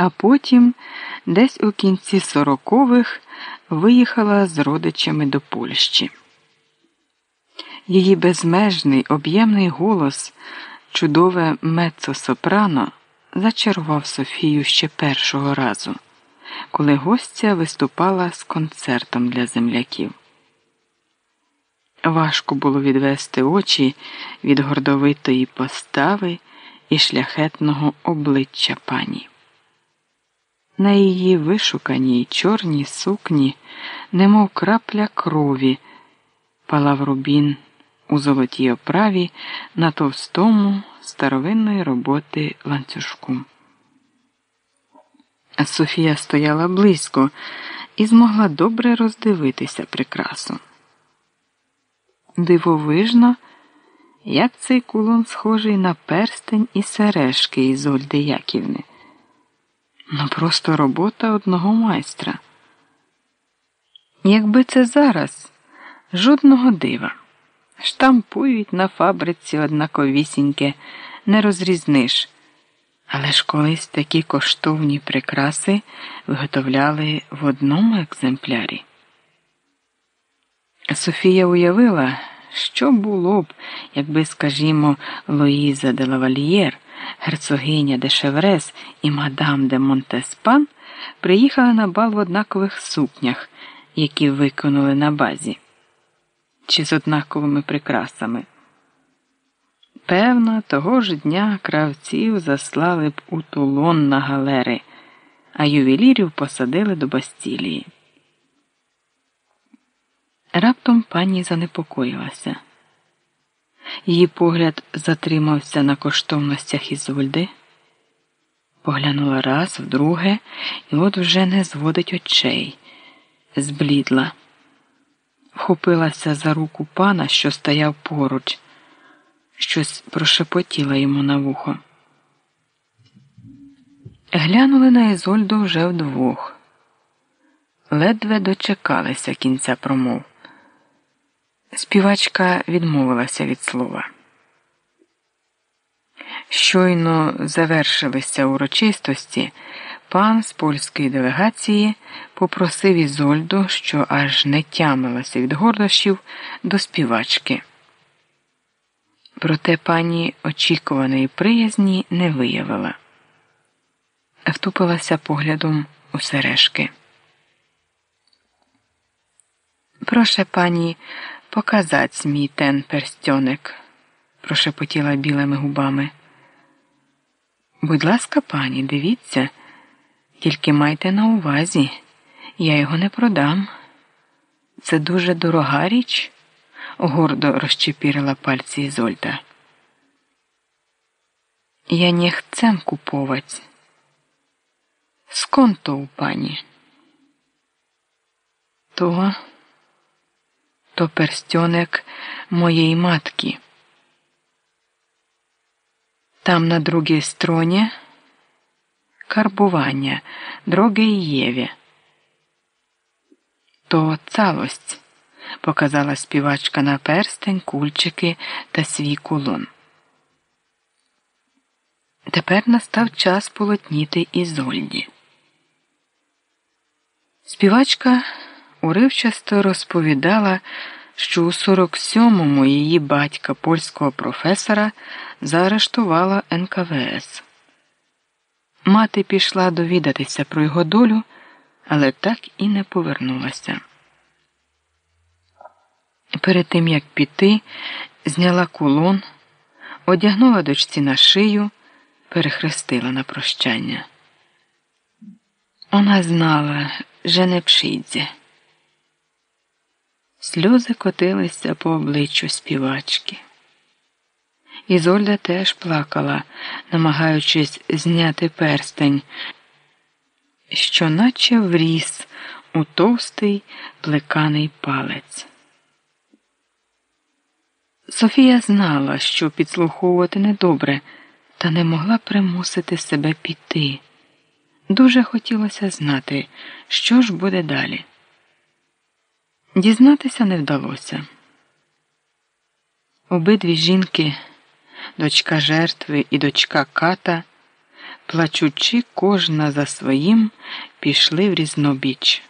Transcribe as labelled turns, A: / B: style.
A: а потім, десь у кінці сорокових, виїхала з родичами до Польщі. Її безмежний об'ємний голос, чудове меццо-сопрано, зачарував Софію ще першого разу, коли гостя виступала з концертом для земляків. Важко було відвести очі від гордовитої постави і шляхетного обличчя пані. На її вишуканій чорній сукні, немов крапля крові, палав рубін у золотій оправі на товстому старовинної роботи ланцюжку. Софія стояла близько і змогла добре роздивитися прикрасу. Дивовижно, як цей кулон схожий на перстень і сережки Ізольди Яківни. Ну, просто робота одного майстра. Якби це зараз жодного дива. Штампують на фабриці однаковісіньке, не розрізниш. Але ж колись такі коштовні прикраси виготовляли в одному екземплярі. Софія уявила, що було б, якби, скажімо, Луїза де Лавальєр, герцогиня де Шеврес і мадам де Монтеспан приїхали на бал в однакових сукнях, які виконали на базі, чи з однаковими прикрасами. Певно, того ж дня кравців заслали б у тулон на галери, а ювелірів посадили до Бастілії. Раптом пані занепокоїлася. Її погляд затримався на коштовностях Ізольди, поглянула раз, вдруге, і от вже не зводить очей, зблідла, вхопилася за руку пана, що стояв поруч, щось прошепотіла йому на вухо. Глянули на Ізольду вже вдвох, ледве дочекалися кінця промов. Співачка відмовилася від слова. Щойно завершилися урочистості, пан з польської делегації попросив Ізольду, що аж не тямилася від гордощів, до співачки. Проте пані очікуваної приязні не виявила, втупилася поглядом у сережки. Проше пані показать мій тен перстьоник, прошепотіла білими губами. Будь ласка, пані, дивіться, тільки майте на увазі, я його не продам. Це дуже дорога річ, гордо розчепірила пальці Ізольда. Я не chcę kupować. Skąd to u pani? То перстьоник моєї матки. Там на другій стороні карбування другій Єві. То цалость, показала співачка на перстень, кульчики та свій кулон. Тепер настав час полотніти Ізольді. Співачка уривчасто розповідала, що у 47-му її батька польського професора заарештувала НКВС. Мати пішла довідатися про його долю, але так і не повернулася. Перед тим як піти, зняла кулон, одягнула дочці на шию, перехрестила на прощання. Вона знала, що не пшидзе. Сльози котилися по обличчю співачки. Ізольда теж плакала, намагаючись зняти перстень, що наче вріс у товстий плеканий палець. Софія знала, що підслуховувати недобре, та не могла примусити себе піти. Дуже хотілося знати, що ж буде далі. Дізнатися не вдалося. Обидві жінки, дочка жертви і дочка ката, плачучи кожна за своїм, пішли в різнобіч.